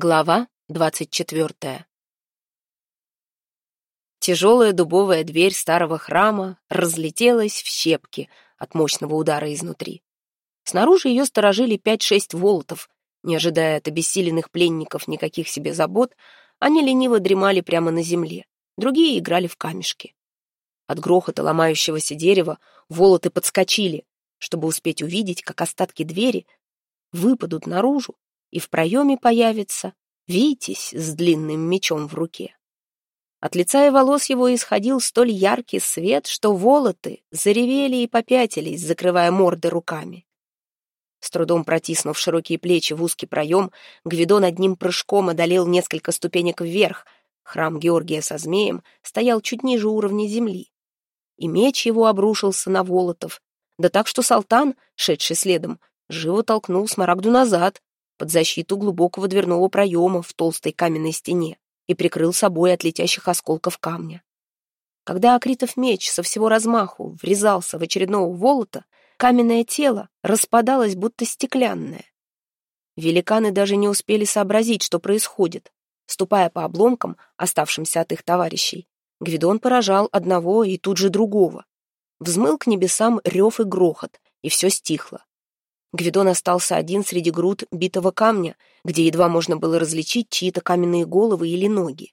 Глава двадцать четвертая. Тяжелая дубовая дверь старого храма разлетелась в щепки от мощного удара изнутри. Снаружи ее сторожили пять-шесть волотов. Не ожидая от обессиленных пленников никаких себе забот, они лениво дремали прямо на земле, другие играли в камешки. От грохота ломающегося дерева волоты подскочили, чтобы успеть увидеть, как остатки двери выпадут наружу, и в проеме появится Витязь с длинным мечом в руке. От лица и волос его исходил столь яркий свет, что волоты заревели и попятились, закрывая морды руками. С трудом протиснув широкие плечи в узкий проем, Гвидон одним прыжком одолел несколько ступенек вверх. Храм Георгия со змеем стоял чуть ниже уровня земли. И меч его обрушился на Волотов, да так, что Салтан, шедший следом, живо толкнул Смарагду назад, под защиту глубокого дверного проема в толстой каменной стене и прикрыл собой от летящих осколков камня. Когда Акритов меч со всего размаху врезался в очередного волота, каменное тело распадалось, будто стеклянное. Великаны даже не успели сообразить, что происходит. Ступая по обломкам, оставшимся от их товарищей, Гвидон поражал одного и тут же другого. Взмыл к небесам рев и грохот, и все стихло. Гвидон остался один среди груд битого камня, где едва можно было различить чьи-то каменные головы или ноги.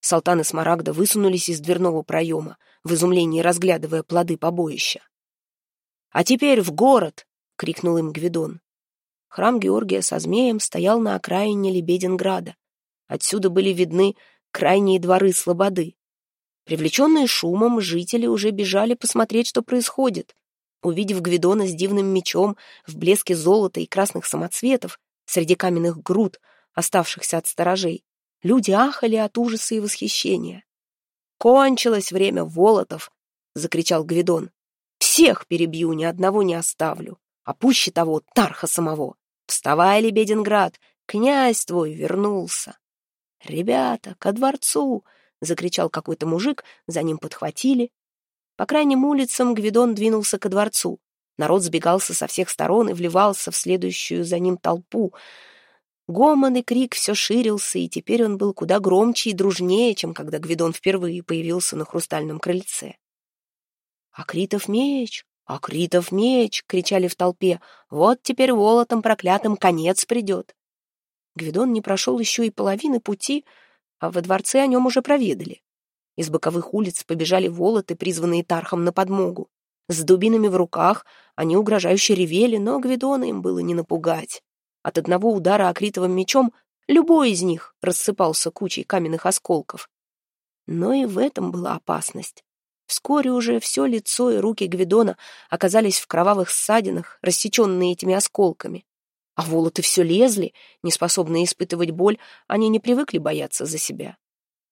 Салтан и Смарагда высунулись из дверного проема, в изумлении разглядывая плоды побоища. «А теперь в город!» — крикнул им Гвидон. Храм Георгия со змеем стоял на окраине Лебединграда. Отсюда были видны крайние дворы Слободы. Привлеченные шумом, жители уже бежали посмотреть, что происходит. Увидев Гвидона с дивным мечом в блеске золота и красных самоцветов среди каменных груд, оставшихся от сторожей, люди ахали от ужаса и восхищения. «Кончилось время волотов!» — закричал Гвидон. «Всех перебью, ни одного не оставлю, а пуще того Тарха самого. Вставай, Лебединград, князь твой вернулся!» «Ребята, ко дворцу!» — закричал какой-то мужик, за ним подхватили, по крайним улицам Гвидон двинулся ко дворцу. Народ сбегался со всех сторон и вливался в следующую за ним толпу. Гомон и крик все ширился, и теперь он был куда громче и дружнее, чем когда Гвидон впервые появился на хрустальном крыльце. «Акритов меч! Акритов меч!» — кричали в толпе. «Вот теперь волотом проклятым конец придет!» Гвидон не прошел еще и половины пути, а во дворце о нем уже проведали. Из боковых улиц побежали волоты, призванные Тархом на подмогу. С дубинами в руках они угрожающе ревели, но Гвидона им было не напугать. От одного удара акритовым мечом любой из них рассыпался кучей каменных осколков. Но и в этом была опасность. Вскоре уже все лицо и руки Гвидона оказались в кровавых ссадинах, рассеченные этими осколками. А волоты все лезли, неспособные испытывать боль, они не привыкли бояться за себя.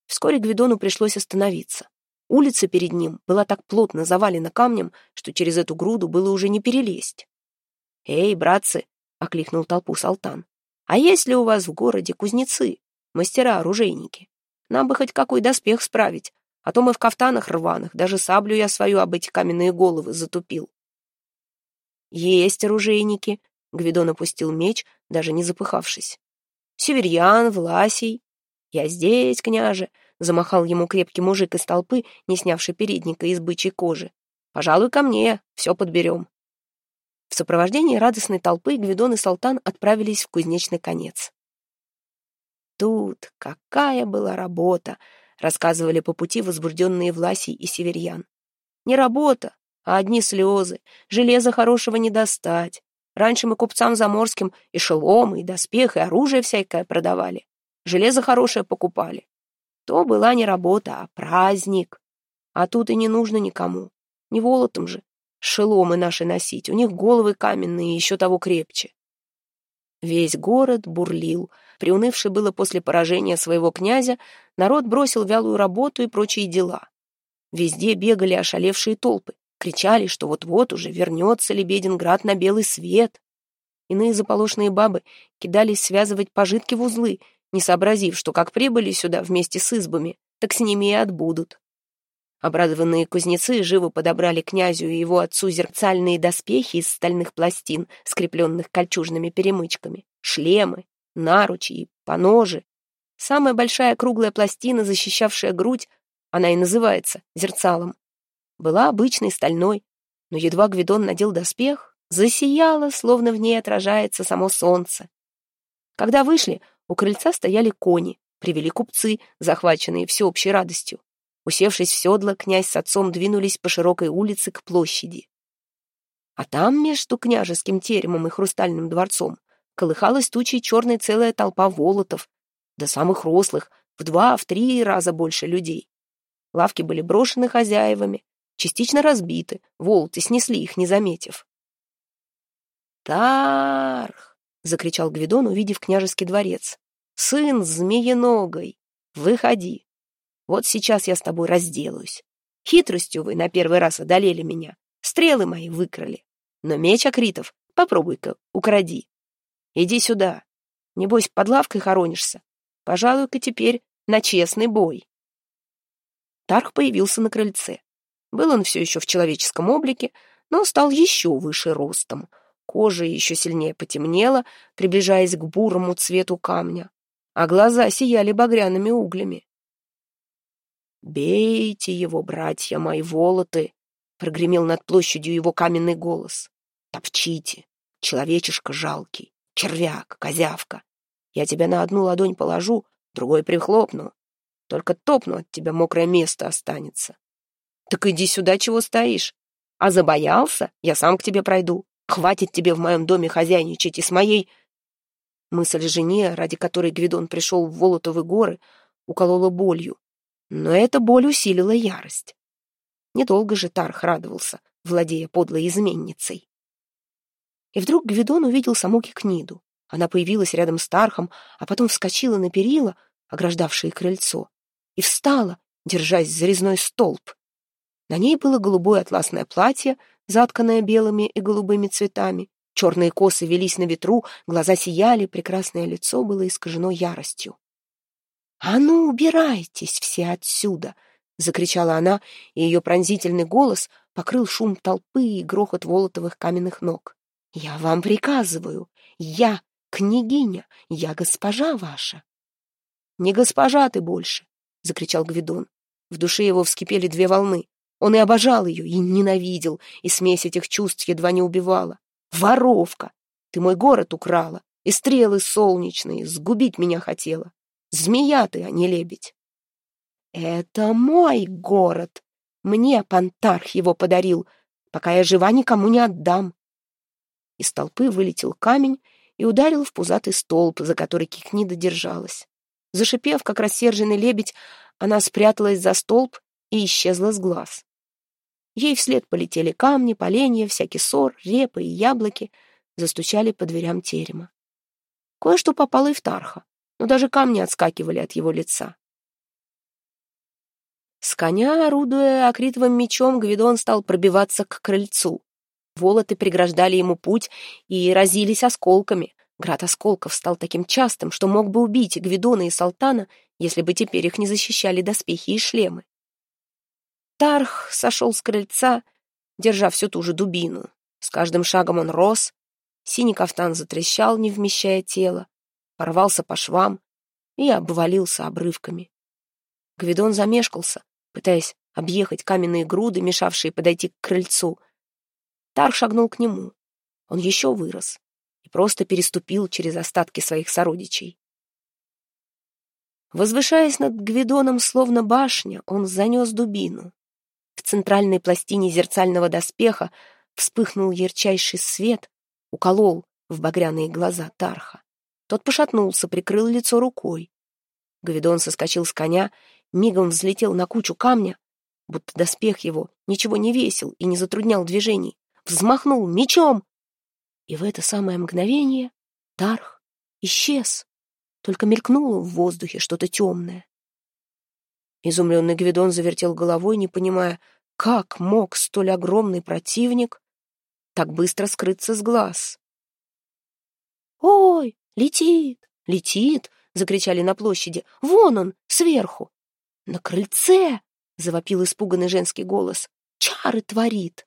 Вскоре Гвидону пришлось остановиться. Улица перед ним была так плотно завалена камнем, что через эту груду было уже не перелезть. «Эй, братцы!» — окликнул толпу Салтан. «А есть ли у вас в городе кузнецы, мастера-оружейники? Нам бы хоть какой доспех справить, а то мы в кафтанах рваных, даже саблю я свою об эти каменные головы затупил». «Есть оружейники», — Гвидон опустил меч, даже не запыхавшись. «Северьян, Власий, «Я здесь, княже!» — замахал ему крепкий мужик из толпы, не снявший передника из бычьей кожи. «Пожалуй, ко мне, все подберем». В сопровождении радостной толпы Гвидон и Салтан отправились в кузнечный конец. «Тут какая была работа!» — рассказывали по пути возбужденные Власий и Северьян. «Не работа, а одни слезы. Железа хорошего не достать. Раньше мы купцам заморским и шеломы, и доспех, и оружие всякое продавали железо хорошее покупали. То была не работа, а праздник. А тут и не нужно никому. Не волотом же. Шеломы наши носить, у них головы каменные, еще того крепче. Весь город бурлил. Приунывший было после поражения своего князя, народ бросил вялую работу и прочие дела. Везде бегали ошалевшие толпы, кричали, что вот-вот уже вернется Лебединград на белый свет. Иные заполошные бабы кидались связывать пожитки в узлы не сообразив, что как прибыли сюда вместе с избами, так с ними и отбудут. Обрадованные кузнецы живо подобрали князю и его отцу зерцальные доспехи из стальных пластин, скрепленных кольчужными перемычками, шлемы, наручи и поножи. Самая большая круглая пластина, защищавшая грудь, она и называется зерцалом, была обычной стальной, но едва Гвидон надел доспех, засияло, словно в ней отражается само солнце. Когда вышли, у крыльца стояли кони, привели купцы, захваченные всеобщей радостью. Усевшись в седло, князь с отцом двинулись по широкой улице к площади. А там, между княжеским теремом и хрустальным дворцом, колыхалась тучей черная целая толпа волотов, до самых рослых, в два, в три раза больше людей. Лавки были брошены хозяевами, частично разбиты, волоты снесли их, не заметив. «Тарх!» — закричал Гвидон, увидев княжеский дворец. «Сын змееногой! Выходи! Вот сейчас я с тобой разделаюсь. Хитростью вы на первый раз одолели меня, стрелы мои выкрали. Но меч Акритов попробуй-ка, укради. Иди сюда. Небось, под лавкой хоронишься. Пожалуй-ка теперь на честный бой. Тарх появился на крыльце. Был он все еще в человеческом облике, но стал еще выше ростом. Кожа еще сильнее потемнела, приближаясь к бурому цвету камня, а глаза сияли багряными углями. «Бейте его, братья мои волоты!» — прогремел над площадью его каменный голос. «Топчите, человечишка жалкий, червяк, козявка. Я тебя на одну ладонь положу, другой прихлопну. Только топну от тебя мокрое место останется. Так иди сюда, чего стоишь. А забоялся? Я сам к тебе пройду. Хватит тебе в моем доме хозяйничать и с моей... Мысль жене, ради которой Гвидон пришел в Волотовы горы, уколола болью. Но эта боль усилила ярость. Недолго же Тарх радовался, владея подлой изменницей. И вдруг Гвидон увидел саму Кикниду. Она появилась рядом с Тархом, а потом вскочила на перила, ограждавшие крыльцо, и встала, держась за резной столб. На ней было голубое атласное платье, затканное белыми и голубыми цветами. Черные косы велись на ветру, глаза сияли, прекрасное лицо было искажено яростью. «А ну, убирайтесь все отсюда!» — закричала она, и ее пронзительный голос покрыл шум толпы и грохот волотовых каменных ног. «Я вам приказываю! Я княгиня! Я госпожа ваша!» «Не госпожа ты больше!» — закричал Гвидон. В душе его вскипели две волны. Он и обожал ее, и ненавидел, и смесь этих чувств едва не убивала. «Воровка! Ты мой город украла, и стрелы солнечные, сгубить меня хотела. Змея ты, а не лебедь!» «Это мой город! Мне Пантарх его подарил, пока я жива никому не отдам!» Из толпы вылетел камень и ударил в пузатый столб, за который Кикнида держалась. Зашипев, как рассерженный лебедь, она спряталась за столб и исчезла с глаз. Ей вслед полетели камни, поленья, всякий сор, репы и яблоки, застучали по дверям терема. Кое-что попало и в Тарха, но даже камни отскакивали от его лица. С коня, орудуя акритовым мечом, Гвидон стал пробиваться к крыльцу. Волоты преграждали ему путь и разились осколками. Град осколков стал таким частым, что мог бы убить Гвидона и Салтана, если бы теперь их не защищали доспехи и шлемы. Тарх сошел с крыльца, держа всю ту же дубину. С каждым шагом он рос, синий кафтан затрещал, не вмещая тело, порвался по швам и обвалился обрывками. Гвидон замешкался, пытаясь объехать каменные груды, мешавшие подойти к крыльцу. Тарх шагнул к нему. Он еще вырос и просто переступил через остатки своих сородичей. Возвышаясь над Гвидоном, словно башня, он занес дубину. В центральной пластине зерцального доспеха вспыхнул ярчайший свет, уколол в багряные глаза Тарха. Тот пошатнулся, прикрыл лицо рукой. Гвидон соскочил с коня, мигом взлетел на кучу камня, будто доспех его ничего не весил и не затруднял движений, взмахнул мечом. И в это самое мгновение Тарх исчез, только мелькнуло в воздухе что-то темное. Изумленный Гвидон завертел головой, не понимая, как мог столь огромный противник так быстро скрыться с глаз. «Ой, летит, летит!» — закричали на площади. «Вон он, сверху!» «На крыльце!» — завопил испуганный женский голос. «Чары творит!»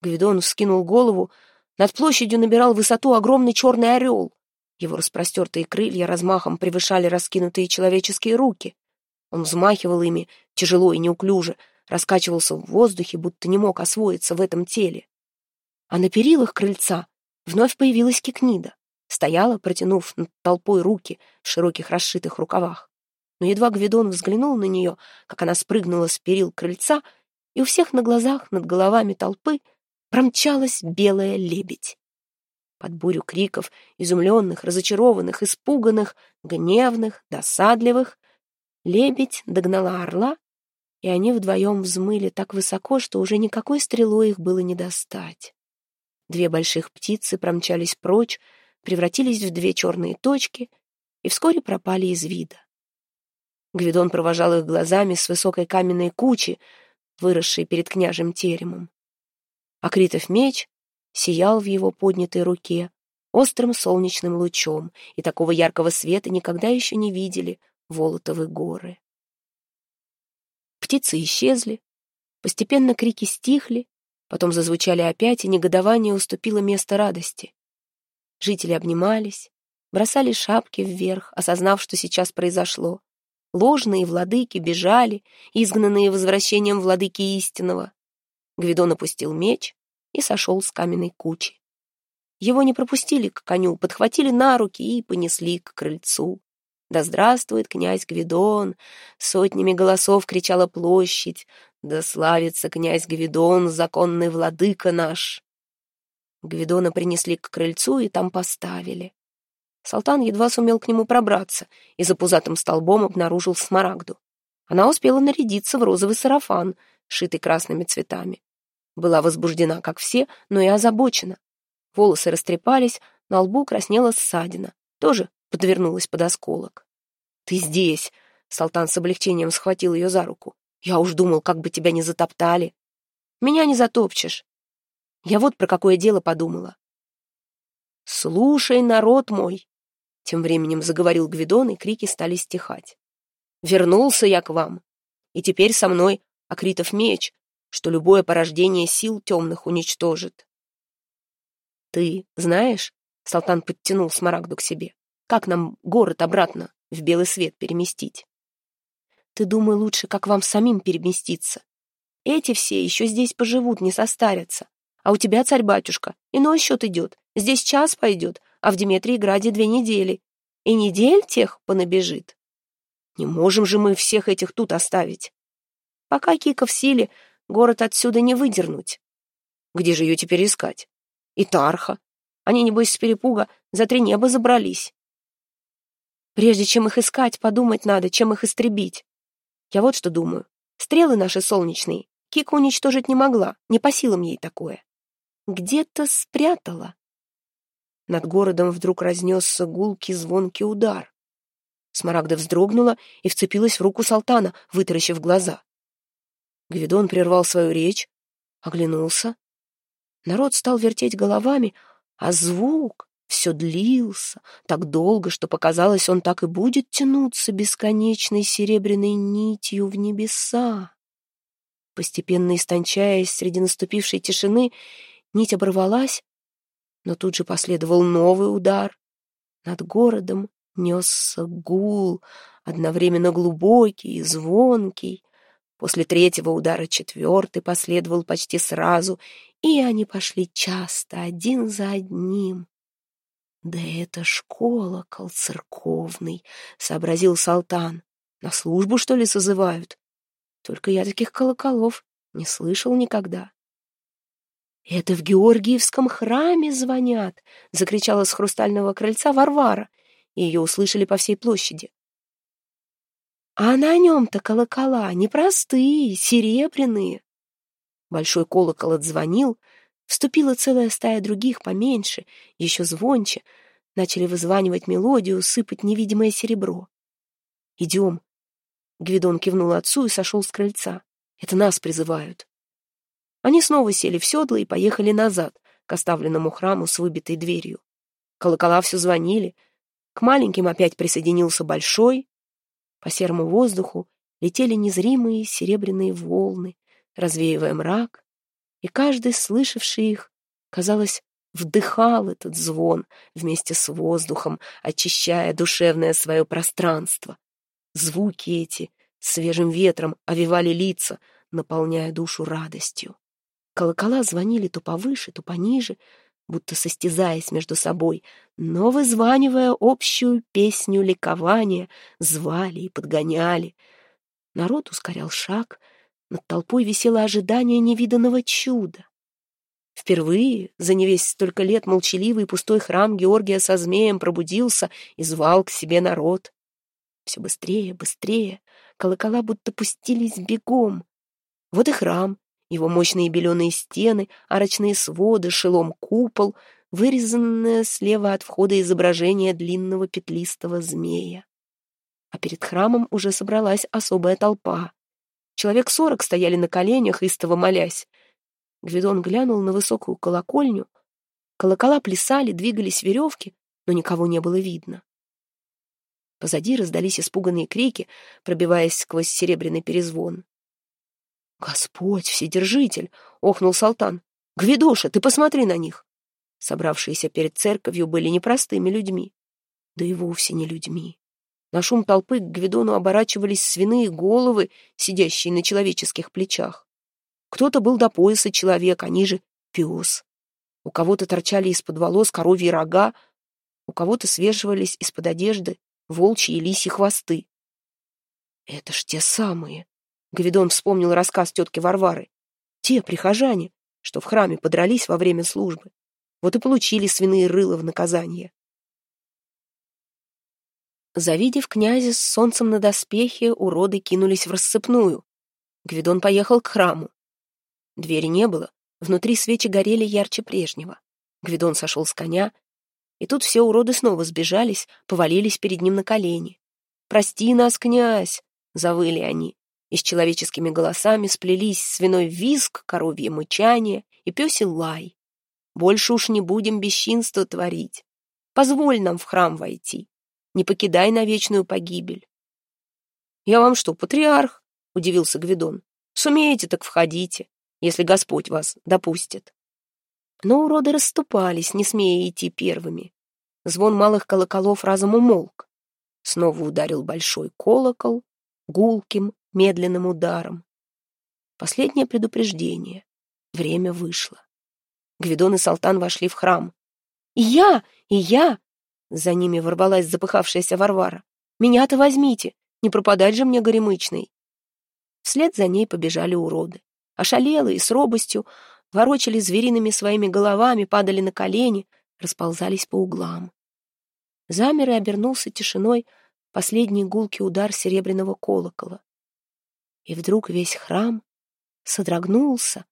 Гвидон вскинул голову. Над площадью набирал высоту огромный черный орел. Его распростертые крылья размахом превышали раскинутые человеческие руки. Он взмахивал ими тяжело и неуклюже, раскачивался в воздухе, будто не мог освоиться в этом теле. А на перилах крыльца вновь появилась Кикнида. Стояла, протянув над толпой руки в широких расшитых рукавах. Но едва Гвидон взглянул на нее, как она спрыгнула с перил крыльца, и у всех на глазах над головами толпы промчалась белая лебедь. Под бурю криков, изумленных, разочарованных, испуганных, гневных, досадливых, лебедь догнала орла, и они вдвоем взмыли так высоко, что уже никакой стрелой их было не достать. Две больших птицы промчались прочь, превратились в две черные точки и вскоре пропали из вида. Гвидон провожал их глазами с высокой каменной кучи, выросшей перед княжим теремом. Акритов меч сиял в его поднятой руке острым солнечным лучом, и такого яркого света никогда еще не видели Волотовы горы. Птицы исчезли, постепенно крики стихли, потом зазвучали опять, и негодование уступило место радости. Жители обнимались, бросали шапки вверх, осознав, что сейчас произошло. Ложные владыки бежали, изгнанные возвращением владыки истинного. Гвидон опустил меч и сошел с каменной кучи. Его не пропустили к коню, подхватили на руки и понесли к крыльцу. «Да здравствует князь Гвидон!» Сотнями голосов кричала площадь. «Да славится князь Гвидон, законный владыка наш!» Гвидона принесли к крыльцу и там поставили. Салтан едва сумел к нему пробраться и за пузатым столбом обнаружил смарагду. Она успела нарядиться в розовый сарафан, шитый красными цветами. Была возбуждена, как все, но и озабочена. Волосы растрепались, на лбу краснела ссадина, тоже подвернулась под осколок. «Ты здесь!» — Салтан с облегчением схватил ее за руку. «Я уж думал, как бы тебя не затоптали. Меня не затопчешь. Я вот про какое дело подумала. «Слушай, народ мой!» Тем временем заговорил Гвидон, и крики стали стихать. «Вернулся я к вам, и теперь со мной Акритов меч, что любое порождение сил темных уничтожит». «Ты знаешь?» — Салтан подтянул Смарагду к себе. «Как нам город обратно в белый свет переместить?» «Ты думай лучше, как вам самим переместиться. Эти все еще здесь поживут, не состарятся. А у тебя, царь-батюшка, иной счет идет. Здесь час пойдет, а в Дмитрии-Граде две недели. И недель тех понабежит. Не можем же мы всех этих тут оставить. Пока Кика в силе, город отсюда не выдернуть. Где же ее теперь искать? И Тарха. Они, небось, с перепуга за три неба забрались. Прежде чем их искать, подумать надо, чем их истребить. Я вот что думаю. Стрелы наши солнечные Кика уничтожить не могла, не по силам ей такое где-то спрятала. Над городом вдруг разнесся гулкий звонкий удар. Смарагда вздрогнула и вцепилась в руку Салтана, вытаращив глаза. Гвидон прервал свою речь, оглянулся. Народ стал вертеть головами, а звук все длился так долго, что показалось, он так и будет тянуться бесконечной серебряной нитью в небеса. Постепенно истончаясь среди наступившей тишины, Нить оборвалась, но тут же последовал новый удар. Над городом несся гул, одновременно глубокий и звонкий. После третьего удара четвертый последовал почти сразу, и они пошли часто, один за одним. «Да это ж колокол церковный», — сообразил Салтан. «На службу, что ли, созывают? Только я таких колоколов не слышал никогда». «Это в Георгиевском храме звонят!» — закричала с хрустального крыльца Варвара, и ее услышали по всей площади. «А на нем-то колокола непростые, серебряные!» Большой колокол отзвонил, вступила целая стая других поменьше, еще звонче, начали вызванивать мелодию, сыпать невидимое серебро. «Идем!» Гвидон кивнул отцу и сошел с крыльца. «Это нас призывают!» Они снова сели в седло и поехали назад, к оставленному храму с выбитой дверью. Колокола все звонили. К маленьким опять присоединился большой. По серому воздуху летели незримые серебряные волны, развеивая мрак, и каждый, слышавший их, казалось, вдыхал этот звон вместе с воздухом, очищая душевное свое пространство. Звуки эти свежим ветром овивали лица, наполняя душу радостью. Колокола звонили то повыше, то пониже, будто состязаясь между собой, но, вызванивая общую песню ликования, звали и подгоняли. Народ ускорял шаг, над толпой висело ожидание невиданного чуда. Впервые за невесть столько лет молчаливый и пустой храм Георгия со змеем пробудился и звал к себе народ. Все быстрее, быстрее, колокола будто пустились бегом. Вот и храм, его мощные беленые стены, арочные своды, шелом купол, вырезанное слева от входа изображение длинного петлистого змея. А перед храмом уже собралась особая толпа. Человек сорок стояли на коленях, истово молясь. Гвидон глянул на высокую колокольню. Колокола плясали, двигались веревки, но никого не было видно. Позади раздались испуганные крики, пробиваясь сквозь серебряный перезвон. «Господь, Вседержитель!» — охнул Салтан. «Гвидоша, ты посмотри на них!» Собравшиеся перед церковью были непростыми людьми. Да и вовсе не людьми. На шум толпы к Гвидону оборачивались свиные головы, сидящие на человеческих плечах. Кто-то был до пояса человек, а ниже — пес. У кого-то торчали из-под волос коровьи рога, у кого-то свешивались из-под одежды волчьи и лисьи хвосты. «Это ж те самые!» — Гвидон вспомнил рассказ тетки Варвары. «Те прихожане, что в храме подрались во время службы, вот и получили свиные рыла в наказание». Завидев князя с солнцем на доспехе, уроды кинулись в рассыпную. Гвидон поехал к храму. Двери не было, внутри свечи горели ярче прежнего. Гвидон сошел с коня, и тут все уроды снова сбежались, повалились перед ним на колени. «Прости нас, князь!» — завыли они, и с человеческими голосами сплелись свиной визг, коровье мычание и пёсий лай. «Больше уж не будем бесчинства творить. Позволь нам в храм войти. Не покидай на вечную погибель». «Я вам что, патриарх?» — удивился Гвидон. «Сумеете, так входите если Господь вас допустит. Но уроды расступались, не смея идти первыми. Звон малых колоколов разом умолк. Снова ударил большой колокол гулким, медленным ударом. Последнее предупреждение. Время вышло. Гвидон и Салтан вошли в храм. «И я! И я!» За ними ворвалась запыхавшаяся Варвара. «Меня-то возьмите! Не пропадать же мне горемычной!» Вслед за ней побежали уроды ошалелые, с робостью, ворочали звериными своими головами, падали на колени, расползались по углам. Замер и обернулся тишиной последний гулкий удар серебряного колокола. И вдруг весь храм содрогнулся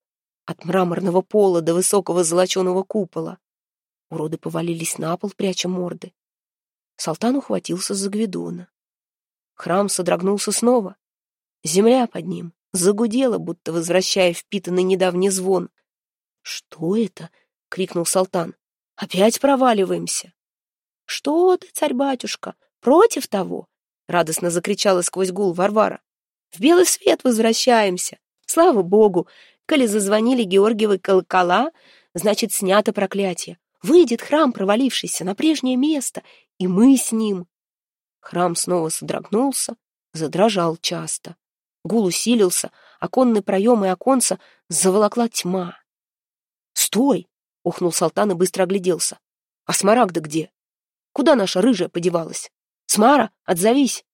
от мраморного пола до высокого золоченого купола. Уроды повалились на пол, пряча морды. Салтан ухватился за Гвидона. Храм содрогнулся снова. Земля под ним загудела, будто возвращая впитанный недавний звон. «Что это?» — крикнул Салтан. «Опять проваливаемся!» «Что ты, царь-батюшка, против того?» — радостно закричала сквозь гул Варвара. «В белый свет возвращаемся! Слава Богу! Коли зазвонили Георгиевы колокола, значит, снято проклятие. Выйдет храм, провалившийся на прежнее место, и мы с ним!» Храм снова содрогнулся, задрожал часто. Гул усилился, оконный проем и оконца заволокла тьма. «Стой!» — ухнул Салтан и быстро огляделся. «А Смарагда где? Куда наша рыжая подевалась? Смара, отзовись!»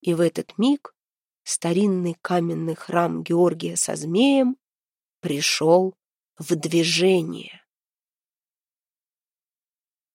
И в этот миг старинный каменный храм Георгия со змеем пришел в движение.